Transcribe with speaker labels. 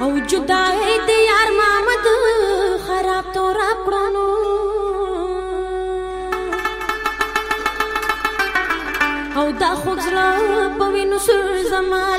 Speaker 1: او جدای دی یار محمد خراب تو را پرانو او دا خوځلا په وینو سر زمان